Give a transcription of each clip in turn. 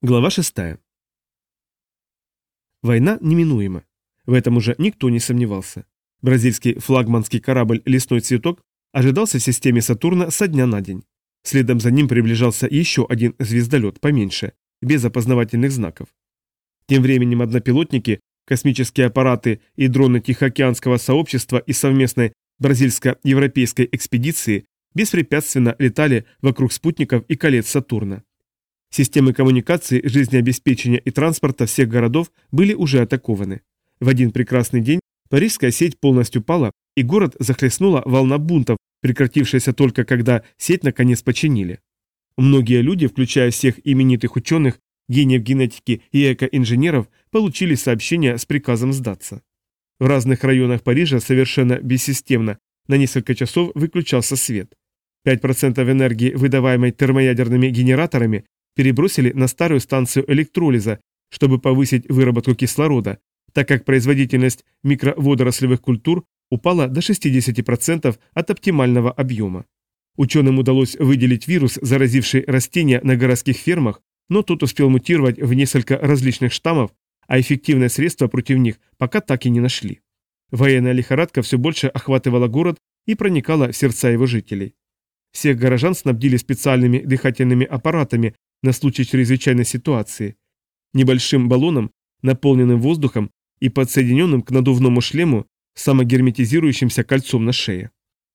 Глава 6. Война неминуема. В этом уже никто не сомневался. Бразильский флагманский корабль «Лесной цветок» ожидался в системе Сатурна со дня на день. Следом за ним приближался еще один звездолет, поменьше, без опознавательных знаков. Тем временем однопилотники, космические аппараты и дроны Тихоокеанского сообщества и совместной бразильско-европейской экспедиции беспрепятственно летали вокруг спутников и колец Сатурна. Системы коммуникации, жизнеобеспечения и транспорта всех городов были уже атакованы. В один прекрасный день парижская сеть полностью пала, и город захлестнула волна бунтов, прекратившаяся только когда сеть наконец починили. Многие люди, включая всех именитых ученых, гениев генетики и экоинженеров, получили сообщения с приказом сдаться. В разных районах Парижа совершенно бессистемно на несколько часов выключался свет. 5% энергии, выдаваемой термоядерными генераторами, перебросили на старую станцию электролиза, чтобы повысить выработку кислорода, так как производительность микроводорослевых культур упала до 60% от оптимального объема. Ученым удалось выделить вирус, заразивший растения на городских фермах, но тот успел мутировать в несколько различных штаммов, а эффективное средство против них пока так и не нашли. Военная лихорадка все больше охватывала город и проникала в сердца его жителей. Всех горожан снабдили специальными дыхательными аппаратами, на случай чрезвычайной ситуации, небольшим баллоном, наполненным воздухом и подсоединенным к надувному шлему самогерметизирующимся кольцом на шее.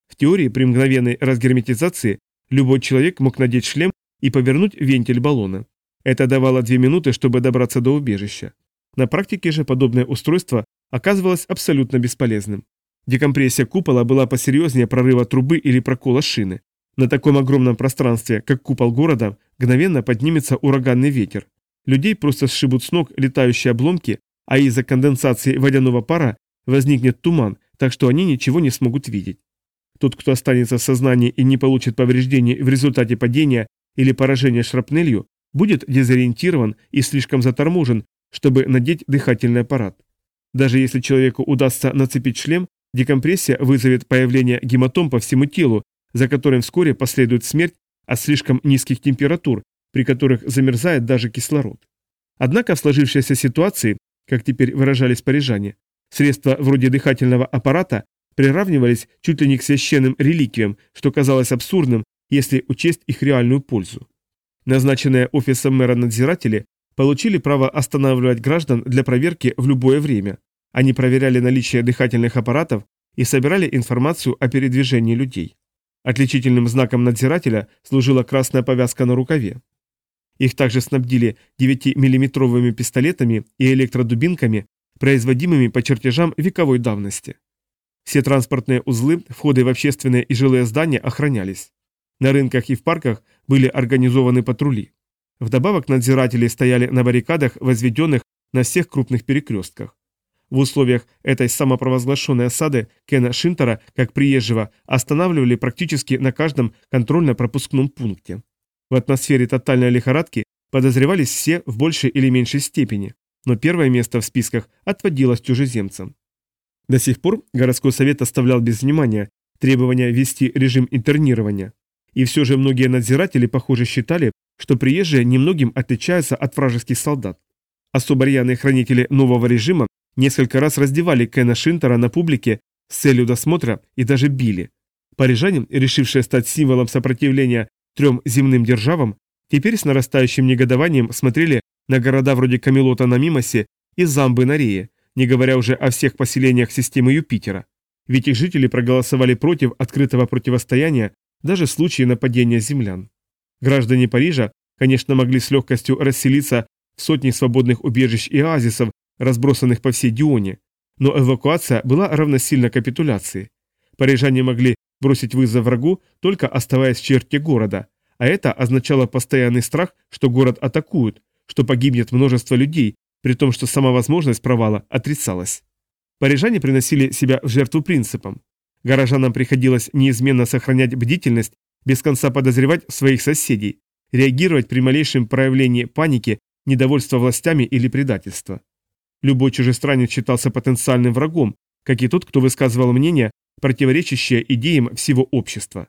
В теории при мгновенной разгерметизации любой человек мог надеть шлем и повернуть вентиль баллона. Это давало две минуты, чтобы добраться до убежища. На практике же подобное устройство оказывалось абсолютно бесполезным. Декомпрессия купола была посерьезнее прорыва трубы или прокола шины. На таком огромном пространстве, как купол города, мгновенно поднимется ураганный ветер. Людей просто сшибут с ног летающие обломки, а из-за конденсации водяного пара возникнет туман, так что они ничего не смогут видеть. Тот, кто останется в сознании и не получит повреждений в результате падения или поражения шрапнелью, будет дезориентирован и слишком заторможен, чтобы надеть дыхательный аппарат. Даже если человеку удастся нацепить шлем, декомпрессия вызовет появление гематом по всему телу, за которым вскоре последует смерть от слишком низких температур, при которых замерзает даже кислород. Однако в сложившейся ситуации, как теперь выражались парижане, средства вроде дыхательного аппарата приравнивались чуть ли не к священным реликвиям, что казалось абсурдным, если учесть их реальную пользу. Назначенные офисом мэра надзиратели получили право останавливать граждан для проверки в любое время. Они проверяли наличие дыхательных аппаратов и собирали информацию о передвижении людей. Отличительным знаком надзирателя служила красная повязка на рукаве. Их также снабдили 9-миллиметровыми пистолетами и электродубинками, производимыми по чертежам вековой давности. Все транспортные узлы, входы в общественные и жилые здания охранялись. На рынках и в парках были организованы патрули. Вдобавок надзиратели стояли на баррикадах, возведенных на всех крупных перекрестках. В условиях этой самопровозглашенной осады Кена Шинтера, как приезжего, останавливали практически на каждом контрольно-пропускном пункте. В атмосфере тотальной лихорадки подозревались все в большей или меньшей степени, но первое место в списках отводилось чужеземцам. До сих пор городской совет оставлял без внимания требования ввести режим интернирования. И все же многие надзиратели, похоже, считали, что приезжие немногим отличаются от вражеских солдат. Особо рьяные хранители нового режима Несколько раз раздевали Кена Шинтера на публике с целью досмотра и даже били. Парижане, решившие стать символом сопротивления трем земным державам, теперь с нарастающим негодованием смотрели на города вроде Камелота на Мимосе и Замбы на Рее, не говоря уже о всех поселениях системы Юпитера. Ведь их жители проголосовали против открытого противостояния даже в случае нападения землян. Граждане Парижа, конечно, могли с легкостью расселиться в сотни свободных убежищ и оазисов разбросанных по всей Дионе, но эвакуация была равносильна капитуляции. Парижане могли бросить вызов врагу, только оставаясь в черте города, а это означало постоянный страх, что город атакуют, что погибнет множество людей, при том, что сама возможность провала отрицалась. Парижане приносили себя в жертву принципам. Горожанам приходилось неизменно сохранять бдительность, без конца подозревать своих соседей, реагировать при малейшем проявлении паники, недовольства властями или предательства. Любой чужестранец считался потенциальным врагом, как и тот, кто высказывал мнение, противоречащее идеям всего общества.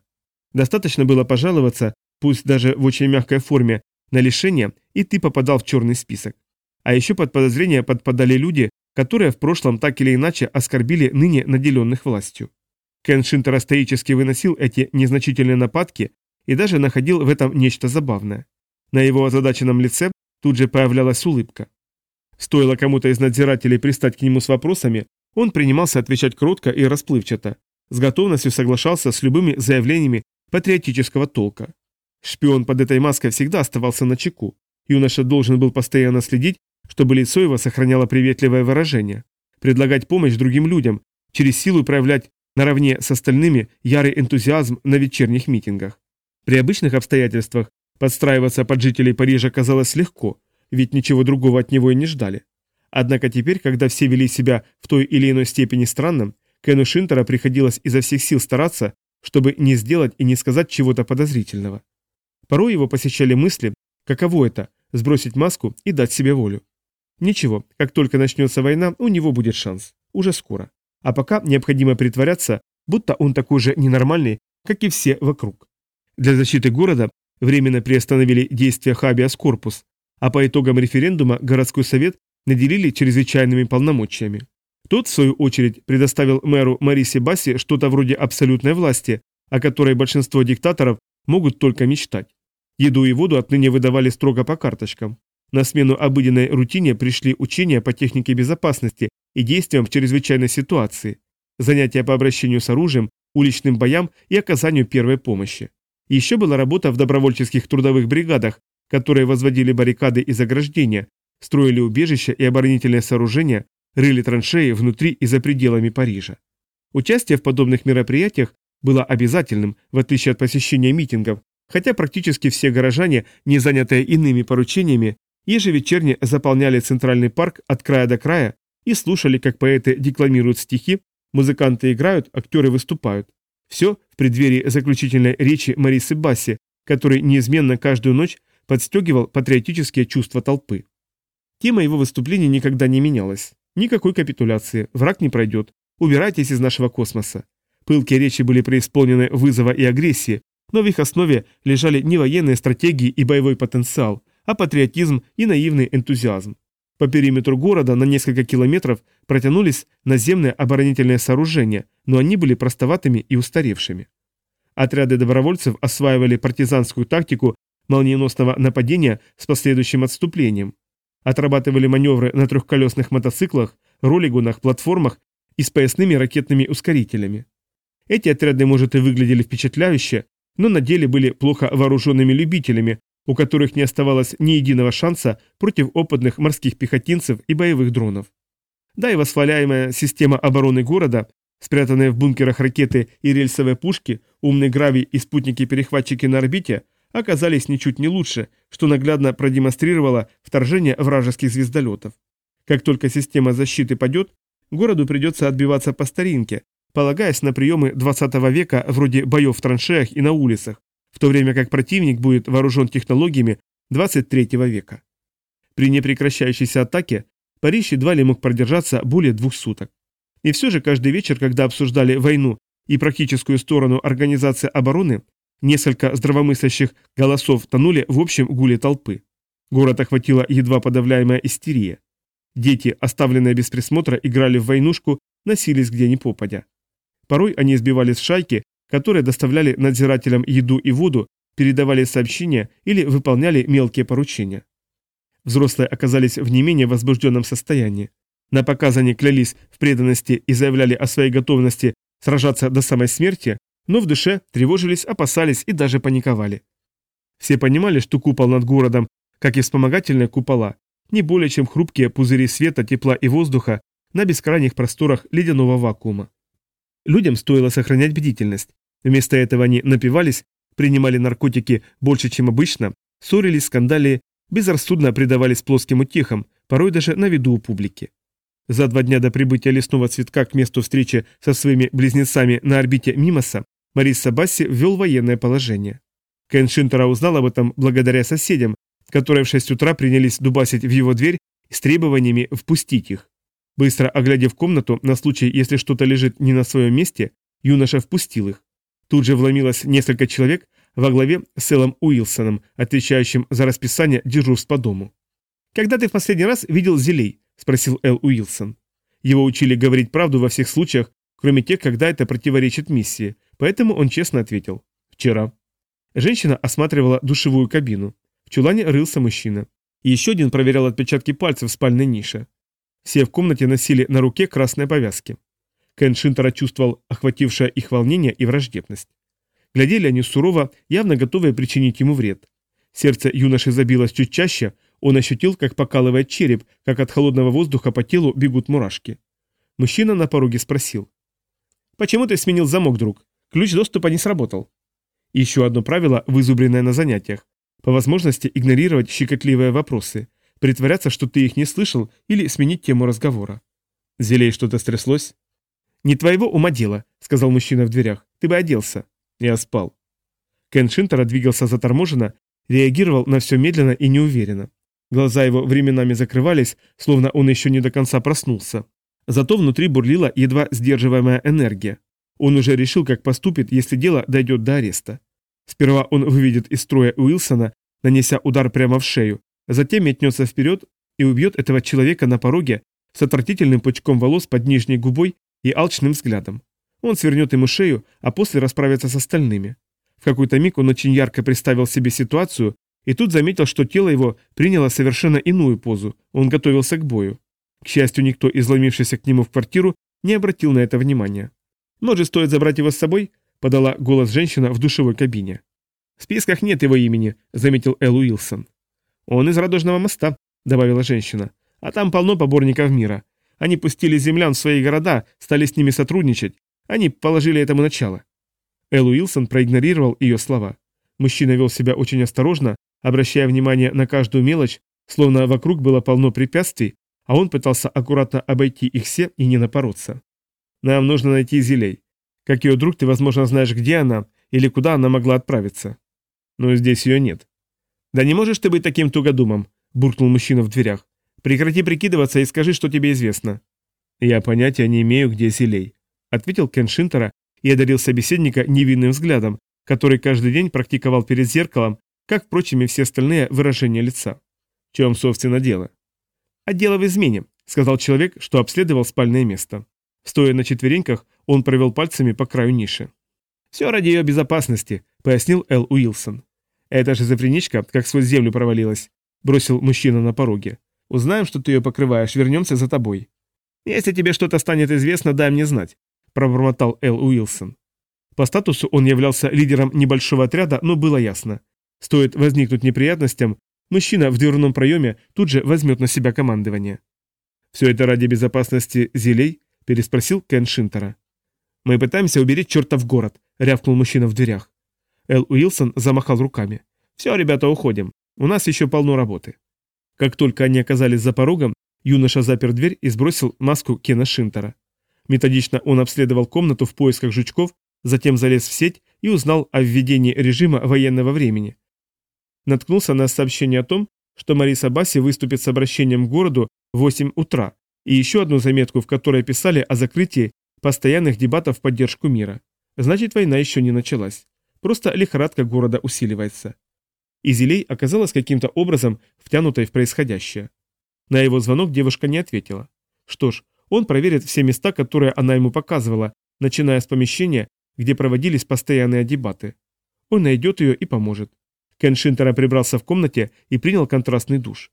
Достаточно было пожаловаться, пусть даже в очень мягкой форме, на лишение, и ты попадал в черный список. А еще под подозрение подпадали люди, которые в прошлом так или иначе оскорбили ныне наделенных властью. Кен Шинтера стоически выносил эти незначительные нападки и даже находил в этом нечто забавное. На его озадаченном лице тут же появлялась улыбка. Стоило кому-то из надзирателей пристать к нему с вопросами, он принимался отвечать кротко и расплывчато, с готовностью соглашался с любыми заявлениями патриотического толка. Шпион под этой маской всегда оставался на чеку. Юноша должен был постоянно следить, чтобы лицо его сохраняло приветливое выражение, предлагать помощь другим людям, через силу проявлять наравне с остальными ярый энтузиазм на вечерних митингах. При обычных обстоятельствах подстраиваться под жителей Парижа казалось легко, ведь ничего другого от него и не ждали. Однако теперь, когда все вели себя в той или иной степени странным, Кену Шинтера приходилось изо всех сил стараться, чтобы не сделать и не сказать чего-то подозрительного. Порой его посещали мысли, каково это – сбросить маску и дать себе волю. Ничего, как только начнется война, у него будет шанс. Уже скоро. А пока необходимо притворяться, будто он такой же ненормальный, как и все вокруг. Для защиты города временно приостановили действия Хабиас Корпус, а по итогам референдума городской совет наделили чрезвычайными полномочиями. Тот, в свою очередь, предоставил мэру Марисе Басси что-то вроде абсолютной власти, о которой большинство диктаторов могут только мечтать. Еду и воду отныне выдавали строго по карточкам. На смену обыденной рутине пришли учения по технике безопасности и действиям в чрезвычайной ситуации, занятия по обращению с оружием, уличным боям и оказанию первой помощи. Еще была работа в добровольческих трудовых бригадах, которые возводили баррикады и заграждения, строили убежища и оборонительные сооружения, рыли траншеи внутри и за пределами Парижа. Участие в подобных мероприятиях было обязательным, в отличие от посещения митингов, хотя практически все горожане, не занятые иными поручениями, ежевечерне заполняли центральный парк от края до края и слушали, как поэты декламируют стихи, музыканты играют, актеры выступают. Все в преддверии заключительной речи Марисы Басси, который неизменно каждую ночь подстегивал патриотические чувства толпы. Тема его выступления никогда не менялась. Никакой капитуляции, враг не пройдет, убирайтесь из нашего космоса. Пылкие речи были преисполнены вызова и агрессии, но в их основе лежали не военные стратегии и боевой потенциал, а патриотизм и наивный энтузиазм. По периметру города на несколько километров протянулись наземные оборонительные сооружения, но они были простоватыми и устаревшими. Отряды добровольцев осваивали партизанскую тактику молниеносного нападения с последующим отступлением. Отрабатывали маневры на трехколесных мотоциклах, ролигунах, платформах и с поясными ракетными ускорителями. Эти отряды, может, и выглядели впечатляюще, но на деле были плохо вооруженными любителями, у которых не оставалось ни единого шанса против опытных морских пехотинцев и боевых дронов. Да и восхваляемая система обороны города, спрятанные в бункерах ракеты и рельсовые пушки, умный гравий и спутники-перехватчики на орбите, оказались ничуть не лучше, что наглядно продемонстрировало вторжение вражеских звездолетов. Как только система защиты падет, городу придется отбиваться по старинке, полагаясь на приемы 20 века вроде боев в траншеях и на улицах, в то время как противник будет вооружен технологиями 23 века. При непрекращающейся атаке Париж едва ли мог продержаться более двух суток. И все же каждый вечер, когда обсуждали войну и практическую сторону организации обороны, несколько здравомыслящих голосов тонули в общем гуле толпы. Город охватила едва подавляемая истерия. Дети, оставленные без присмотра, играли в войнушку, носились где ни попадя. Порой они сбивались в шайки, которые доставляли надзирателям еду и воду, передавали сообщения или выполняли мелкие поручения. Взрослые оказались в не менее возбужденном состоянии. На показ они клялись в преданности и заявляли о своей готовности сражаться до самой смерти, но в душе тревожились, опасались и даже паниковали. Все понимали, что купол над городом, как и вспомогательные купола, не более чем хрупкие пузыри света, тепла и воздуха на бескрайних просторах ледяного вакуума. Людям стоило сохранять бдительность. Вместо этого они напивались, принимали наркотики больше, чем обычно, ссорились, скандали, безрассудно предавались плоским утехам, порой даже на виду у публики. За два дня до прибытия лесного цветка к месту встречи со своими близнецами на орбите Мимоса Марисса Басси ввел военное положение. Кен Шинтера узнал об этом благодаря соседям, которые в 6 утра принялись дубасить в его дверь с требованиями впустить их. Быстро оглядев комнату на случай, если что-то лежит не на своем месте, юноша впустил их. Тут же вломилось несколько человек, во главе с Эллом Уилсоном, отвечающим за расписание дежурств по дому. «Когда ты в последний раз видел Зелей?» – спросил Эл Уилсон. Его учили говорить правду во всех случаях, кроме тех, когда это противоречит миссии, поэтому он честно ответил. «Вчера». Женщина осматривала душевую кабину. В чулане рылся мужчина. И еще один проверял отпечатки пальцев в спальной нише. Все в комнате носили на руке красные повязки. Кен Шинтера чувствовал охватившее их волнение и враждебность. Глядели они сурово, явно готовые причинить ему вред. Сердце юноши забилось чуть чаще, он ощутил, как покалывает череп, как от холодного воздуха по телу бегут мурашки. Мужчина на пороге спросил. «Почему ты сменил замок, друг? Ключ доступа не сработал». Еще одно правило, вызубренное на занятиях. По возможности игнорировать щекотливые вопросы, притворяться, что ты их не слышал, или сменить тему разговора. Зелей что-то стряслось? «Не твоего ума дело», — сказал мужчина в дверях. «Ты бы оделся». Я спал. Кен Шинтера двигался заторможенно, реагировал на все медленно и неуверенно. Глаза его временами закрывались, словно он еще не до конца проснулся. Зато внутри бурлила едва сдерживаемая энергия. Он уже решил, как поступит, если дело дойдет до ареста. Сперва он выведет из строя Уилсона, нанеся удар прямо в шею, затем метнется вперед и убьет этого человека на пороге с отвратительным пучком волос под нижней губой и алчным взглядом. Он свернет ему шею, а после расправится с остальными. В какой-то миг он очень ярко представил себе ситуацию, и тут заметил, что тело его приняло совершенно иную позу, он готовился к бою. К счастью, никто, изломившийся к нему в квартиру, не обратил на это внимания. «Может, стоит забрать его с собой?» – подала голос женщина в душевой кабине. «В списках нет его имени», – заметил Эл Уилсон. «Он из Радужного моста», – добавила женщина. «А там полно поборников мира. Они пустили землян в свои города, стали с ними сотрудничать. Они положили этому начало». Эл Уилсон проигнорировал ее слова. Мужчина вел себя очень осторожно, обращая внимание на каждую мелочь, словно вокруг было полно препятствий, а он пытался аккуратно обойти их все и не напороться. «Нам нужно найти Зелей. Как ее друг, ты, возможно, знаешь, где она или куда она могла отправиться. Но здесь ее нет». «Да не можешь ты быть таким тугодумом», – буркнул мужчина в дверях. «Прекрати прикидываться и скажи, что тебе известно». «Я понятия не имею, где Зелей», – ответил Кен Шинтера и одарил собеседника невинным взглядом, который каждый день практиковал перед зеркалом, как, впрочем, и все остальные выражения лица. В чем, собственно, дело? «А дело в измене», — сказал человек, что обследовал спальное место. Стоя на четвереньках, он провел пальцами по краю ниши. «Все ради ее безопасности», — пояснил Эл Уилсон. «Эта шизофреничка как сквозь землю провалилась», — бросил мужчина на пороге. «Узнаем, что ты ее покрываешь, вернемся за тобой». «Если тебе что-то станет известно, дай мне знать», — пробормотал Эл Уилсон. По статусу он являлся лидером небольшого отряда, но было ясно. Стоит возникнуть неприятностям, мужчина в дверном проеме тут же возьмет на себя командование. «Все это ради безопасности зелей?» – переспросил Кен Шинтера. «Мы пытаемся уберечь чертов город», – рявкнул мужчина в дверях. Эл Уилсон замахал руками. «Все, ребята, уходим. У нас еще полно работы». Как только они оказались за порогом, юноша запер дверь и сбросил маску Кена Шинтера. Методично он обследовал комнату в поисках жучков, затем залез в сеть и узнал о введении режима военного времени. Наткнулся на сообщение о том, что Мариса Басси выступит с обращением к городу в 8 утра, и еще одну заметку, в которой писали о закрытии постоянных дебатов в поддержку мира. Значит, война еще не началась. Просто лихорадка города усиливается. И Зелей оказалась каким-то образом втянутой в происходящее. На его звонок девушка не ответила. Что ж, он проверит все места, которые она ему показывала, начиная с помещения, где проводились постоянные дебаты. Он найдет ее и поможет. Кен Шинтера прибрался в комнате и принял контрастный душ.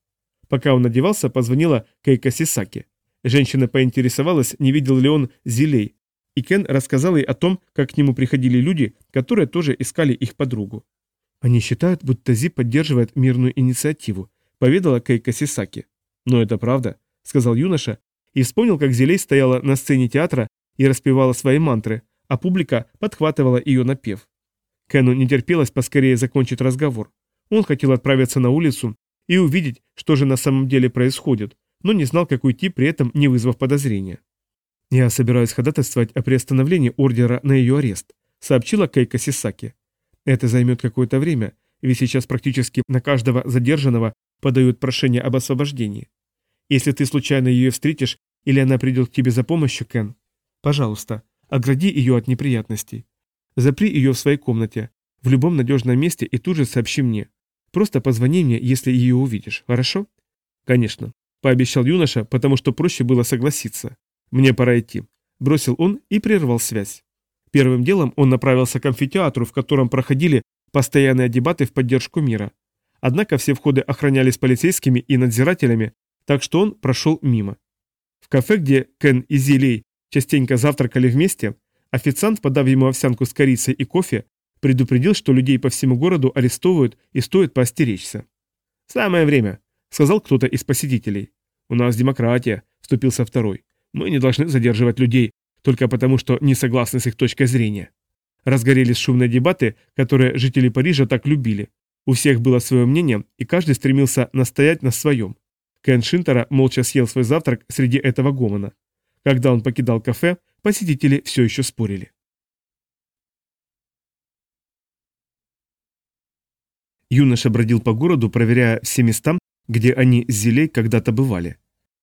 Пока он одевался, позвонила Кейка Сисаки. Женщина поинтересовалась, не видел ли он Зилей, и Кен рассказал ей о том, как к нему приходили люди, которые тоже искали их подругу. «Они считают, будто Зи поддерживает мирную инициативу», — поведала Кейка Сисаки. «Но это правда», — сказал юноша, и вспомнил, как Зилей стояла на сцене театра и распевала свои мантры, а публика подхватывала ее напев. Кену не терпелось поскорее закончить разговор. Он хотел отправиться на улицу и увидеть, что же на самом деле происходит, но не знал, как уйти, при этом не вызвав подозрения. «Я собираюсь ходатайствовать о приостановлении ордера на ее арест», сообщила Кейка Сисаки. «Это займет какое-то время, ведь сейчас практически на каждого задержанного подают прошение об освобождении. Если ты случайно ее встретишь или она придет к тебе за помощью, Кен, пожалуйста, Огради ее от неприятностей. Запри ее в своей комнате. в любом надежном месте и тут же сообщи мне. Просто позвони мне, если ее увидишь, хорошо? Конечно, пообещал юноша, потому что проще было согласиться. Мне пора идти. Бросил он и прервал связь. Первым делом он направился к амфитеатру, в котором проходили постоянные дебаты в поддержку мира. Однако все входы охранялись полицейскими и надзирателями, так что он прошел мимо. В кафе, где Кен и Зилей частенько завтракали вместе, официант, подав ему овсянку с корицей и кофе, предупредил, что людей по всему городу арестовывают и стоит поостеречься. «Самое время», — сказал кто-то из посетителей. «У нас демократия», — вступился второй. «Мы не должны задерживать людей только потому, что не согласны с их точкой зрения». Разгорелись шумные дебаты, которые жители Парижа так любили. У всех было свое мнение, и каждый стремился настоять на своем. Кен Шинтера молча съел свой завтрак среди этого гомона. Когда он покидал кафе, посетители все еще спорили. Юноша бродил по городу, проверяя все места, где они с Зелей когда-то бывали.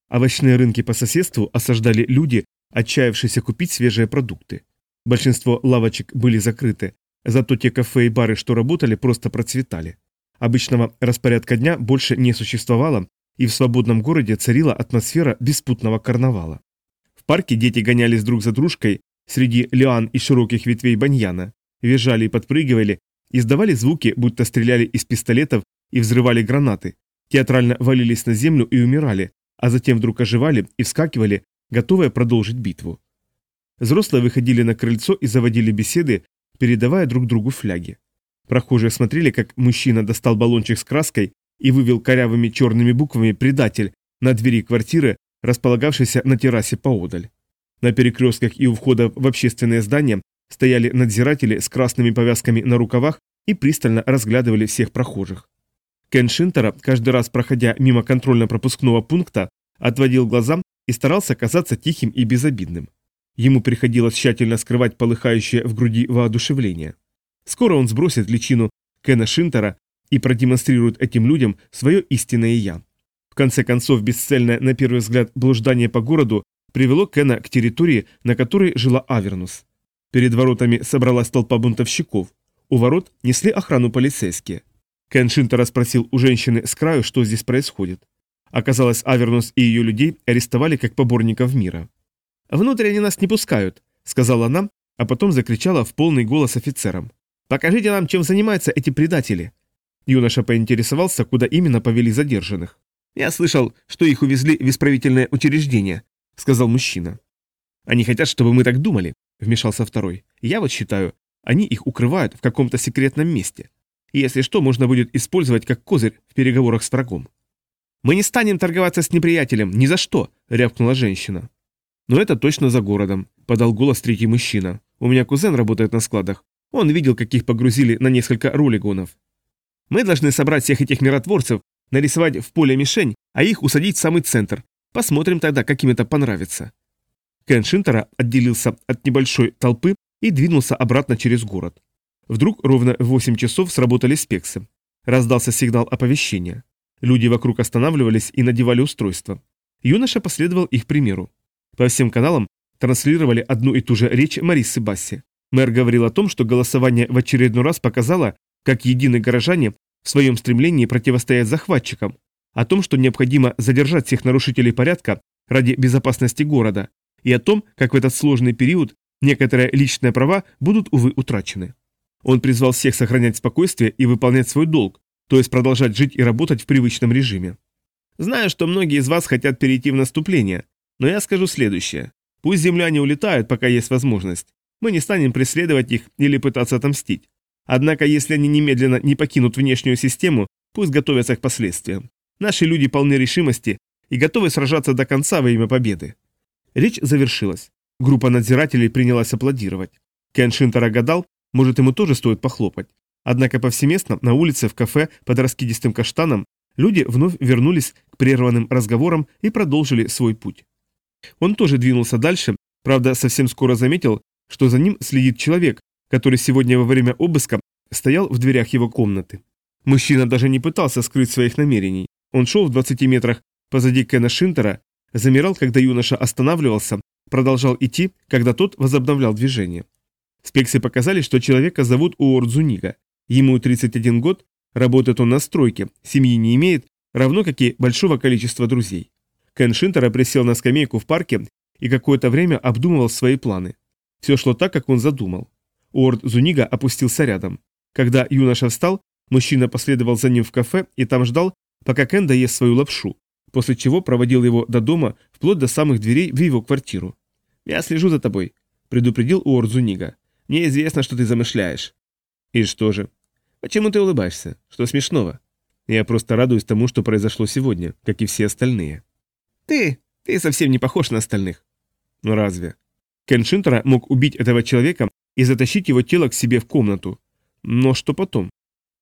Овощные рынки по соседству осаждали люди, отчаявшиеся купить свежие продукты. Большинство лавочек были закрыты, зато те кафе и бары, что работали, просто процветали. Обычного распорядка дня больше не существовало, и в свободном городе царила атмосфера беспутного карнавала. В парке дети гонялись друг за дружкой среди лиан и широких ветвей баньяна, визжали и подпрыгивали, издавали звуки, будто стреляли из пистолетов и взрывали гранаты, театрально валились на землю и умирали, а затем вдруг оживали и вскакивали, готовые продолжить битву. Взрослые выходили на крыльцо и заводили беседы, передавая друг другу фляги. Прохожие смотрели, как мужчина достал баллончик с краской и вывел корявыми черными буквами «Предатель» на двери квартиры, располагавшейся на террасе поодаль. На перекрестках и у входа в общественные здания стояли надзиратели с красными повязками на рукавах и пристально разглядывали всех прохожих. Кен Шинтера, каждый раз проходя мимо контрольно-пропускного пункта, отводил глаза и старался казаться тихим и безобидным. Ему приходилось тщательно скрывать полыхающее в груди воодушевление. Скоро он сбросит личину Кена Шинтера и продемонстрирует этим людям свое истинное «я». В конце концов, бесцельное, на первый взгляд, блуждание по городу привело Кена к территории, на которой жила Авернус. Перед воротами собралась толпа бунтовщиков. У ворот несли охрану полицейские. Кен Шинтера спросил у женщины с краю, что здесь происходит. Оказалось, Авернус и ее людей арестовали как поборников мира. «Внутрь они нас не пускают», — сказала она, а потом закричала в полный голос офицерам. «Покажите нам, чем занимаются эти предатели». Юноша поинтересовался, куда именно повели задержанных. «Я слышал, что их увезли в исправительное учреждение», — сказал мужчина. «Они хотят, чтобы мы так думали», — вмешался второй. «Я вот считаю, они их укрывают в каком-то секретном месте. Если что, можно будет использовать как козырь в переговорах с врагом». «Мы не станем торговаться с неприятелем, ни за что!» — рявкнула женщина. «Но это точно за городом», — подал голос третий мужчина. «У меня кузен работает на складах. Он видел, каких погрузили на несколько ролигонов. Мы должны собрать всех этих миротворцев, нарисовать в поле мишень, а их усадить в самый центр. Посмотрим тогда, как им это понравится». Кен Шинтера отделился от небольшой толпы и двинулся обратно через город. Вдруг ровно в 8 часов сработали спексы. Раздался сигнал оповещения. Люди вокруг останавливались и надевали устройства. Юноша последовал их примеру. По всем каналам транслировали одну и ту же речь Марисы Басси. Мэр говорил о том, что голосование в очередной раз показало, как единые горожане в своем стремлении противостоять захватчикам, о том, что необходимо задержать всех нарушителей порядка ради безопасности города, и о том, как в этот сложный период некоторые личные права будут, увы, утрачены. Он призвал всех сохранять спокойствие и выполнять свой долг, то есть продолжать жить и работать в привычном режиме. Знаю, что многие из вас хотят перейти в наступление, но я скажу следующее. Пусть земляне улетают, пока есть возможность. Мы не станем преследовать их или пытаться отомстить. Однако, если они немедленно не покинут внешнюю систему, пусть готовятся к последствиям. Наши люди полны решимости и готовы сражаться до конца во имя победы. Речь завершилась. Группа надзирателей принялась аплодировать. Кен Шинтера гадал, может ему тоже стоит похлопать. Однако повсеместно на улице, в кафе, под раскидистым каштаном, люди вновь вернулись к прерванным разговорам и продолжили свой путь. Он тоже двинулся дальше, правда, совсем скоро заметил, что за ним следит человек, который сегодня во время обыска стоял в дверях его комнаты. Мужчина даже не пытался скрыть своих намерений. Он шел в 20 метрах позади Кена Шинтера, замирал, когда юноша останавливался, продолжал идти, когда тот возобновлял движение. Спексы показали, что человека зовут Уордзунига, Ему 31 год, работает он на стройке, семьи не имеет, равно как и большого количества друзей. Кен Шинтера присел на скамейку в парке и какое-то время обдумывал свои планы. Все шло так, как он задумал. Уорд Зунига опустился рядом. Когда юноша встал, мужчина последовал за ним в кафе и там ждал, пока Кен доест свою лапшу, после чего проводил его до дома, вплоть до самых дверей в его квартиру. «Я слежу за тобой», — предупредил Уорд Зунига. «Мне известно, что ты замышляешь». «И что же?» «Почему ты улыбаешься? Что смешного?» «Я просто радуюсь тому, что произошло сегодня, как и все остальные». «Ты... ты совсем не похож на остальных». «Ну разве?» Кен Шинтера мог убить этого человека и затащить его тело к себе в комнату. Но что потом?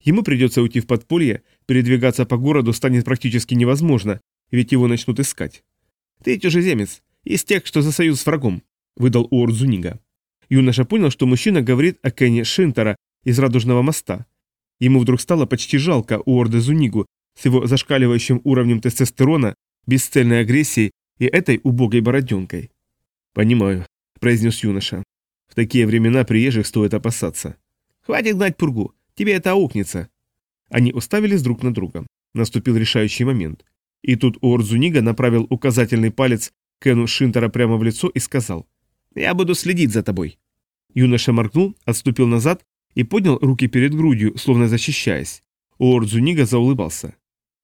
Ему придется уйти в подполье, передвигаться по городу станет практически невозможно, ведь его начнут искать. «Ты чужеземец, из тех, что за союз с врагом», — выдал Уорд Зунига. Юноша понял, что мужчина говорит о Кене Шинтера из Радужного моста. Ему вдруг стало почти жалко Уорда Зунигу с его зашкаливающим уровнем тестостерона, бесцельной агрессией и этой убогой бороденкой. «Понимаю», — произнес юноша. «В такие времена приезжих стоит опасаться». «Хватит гнать пургу, тебе это аукнется». Они уставились друг на друга. Наступил решающий момент. И тут Уордзунига направил указательный палец Кену Шинтера прямо в лицо и сказал «Я буду следить за тобой». Юноша моргнул, отступил назад и поднял руки перед грудью, словно защищаясь. Уордзунига заулыбался.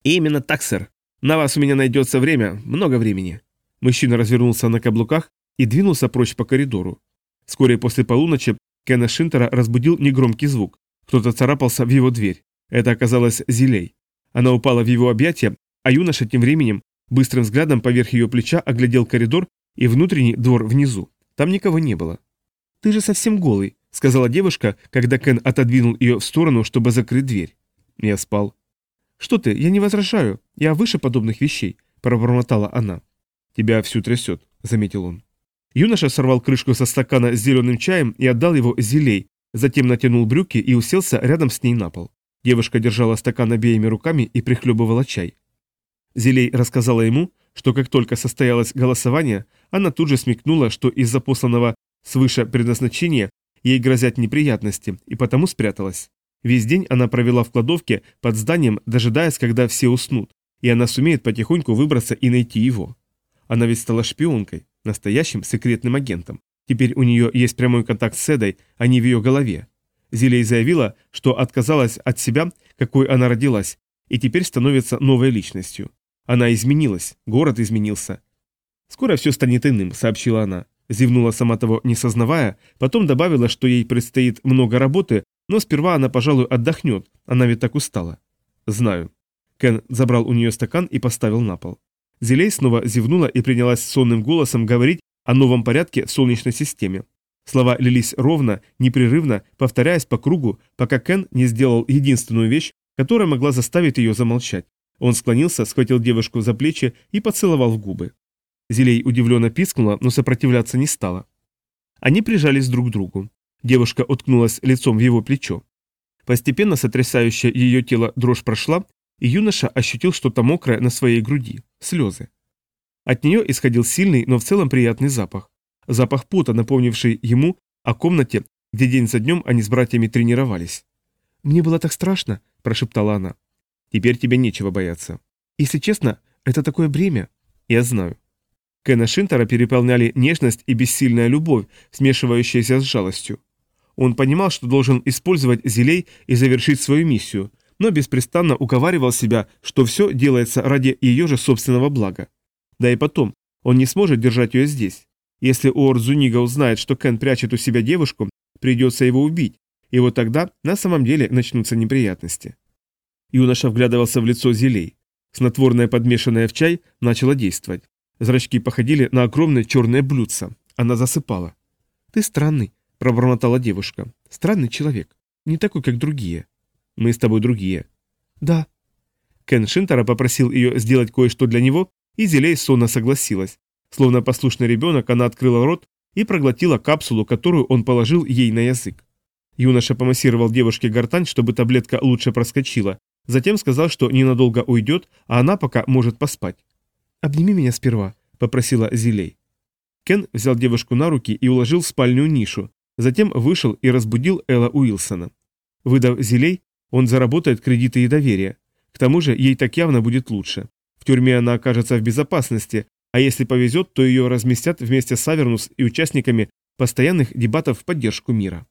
«Именно так, сэр. На вас у меня найдется время, много времени». Мужчина развернулся на каблуках и двинулся прочь по коридору. Вскоре после полуночи Кена Шинтера разбудил негромкий звук. Кто-то царапался в его дверь. Это оказалась Зилей. Она упала в его объятия, а юноша тем временем быстрым взглядом поверх ее плеча оглядел коридор и внутренний двор внизу. Там никого не было. «Ты же совсем голый», — сказала девушка, когда Кен отодвинул ее в сторону, чтобы закрыть дверь. Я спал. «Что ты, я не возражаю. Я выше подобных вещей», — пробормотала она. «Тебя всю трясет», — заметил он. Юноша сорвал крышку со стакана с зеленым чаем и отдал его Зилей, затем натянул брюки и уселся рядом с ней на пол. Девушка держала стакан обеими руками и прихлебывала чай. Зилей рассказала ему, что как только состоялось голосование, она тут же смекнула, что из-за посланного свыше предназначения ей грозят неприятности, и потому спряталась. Весь день она провела в кладовке под зданием, дожидаясь, когда все уснут, и она сумеет потихоньку выбраться и найти его. Она ведь стала шпионкой настоящим секретным агентом. Теперь у нее есть прямой контакт с Эдой, а не в ее голове. Зилей заявила, что отказалась от себя, какой она родилась, и теперь становится новой личностью. Она изменилась, город изменился. «Скоро все станет иным», — сообщила она. Зевнула сама того не сознавая, потом добавила, что ей предстоит много работы, но сперва она, пожалуй, отдохнет, она ведь так устала. «Знаю». Кен забрал у нее стакан и поставил на пол. Зелей снова зевнула и принялась сонным голосом говорить о новом порядке в Солнечной системе. Слова лились ровно, непрерывно, повторяясь по кругу, пока Кен не сделал единственную вещь, которая могла заставить ее замолчать. Он склонился, схватил девушку за плечи и поцеловал в губы. Зелей удивленно пискнула, но сопротивляться не стала. Они прижались друг к другу. Девушка уткнулась лицом в его плечо. Постепенно сотрясающая ее тело дрожь прошла, и юноша ощутил что-то мокрое на своей груди – слезы. От нее исходил сильный, но в целом приятный запах. Запах пота, напомнивший ему о комнате, где день за днем они с братьями тренировались. «Мне было так страшно», – прошептала она. «Теперь тебе нечего бояться». «Если честно, это такое бремя». «Я знаю». Кена Шинтера переполняли нежность и бессильная любовь, смешивающаяся с жалостью. Он понимал, что должен использовать зелей и завершить свою миссию, но беспрестанно уговаривал себя, что все делается ради ее же собственного блага. Да и потом, он не сможет держать ее здесь. Если Оор Зунига узнает, что Кен прячет у себя девушку, придется его убить, и вот тогда на самом деле начнутся неприятности. Юноша вглядывался в лицо зелей. Снотворное, подмешанное в чай, начало действовать. Зрачки походили на огромное черное блюдце. Она засыпала. «Ты странный», – пробормотала девушка. «Странный человек. Не такой, как другие». Мы с тобой другие». «Да». Кен Шинтера попросил ее сделать кое-что для него, и Зелей сонно согласилась. Словно послушный ребенок, она открыла рот и проглотила капсулу, которую он положил ей на язык. Юноша помассировал девушке гортань, чтобы таблетка лучше проскочила. Затем сказал, что ненадолго уйдет, а она пока может поспать. «Обними меня сперва», — попросила Зелей. Кен взял девушку на руки и уложил в спальную нишу. Затем вышел и разбудил Элла Уилсона. Выдав Зелей, он заработает кредиты и доверие. К тому же ей так явно будет лучше. В тюрьме она окажется в безопасности, а если повезет, то ее разместят вместе с Авернус и участниками постоянных дебатов в поддержку мира.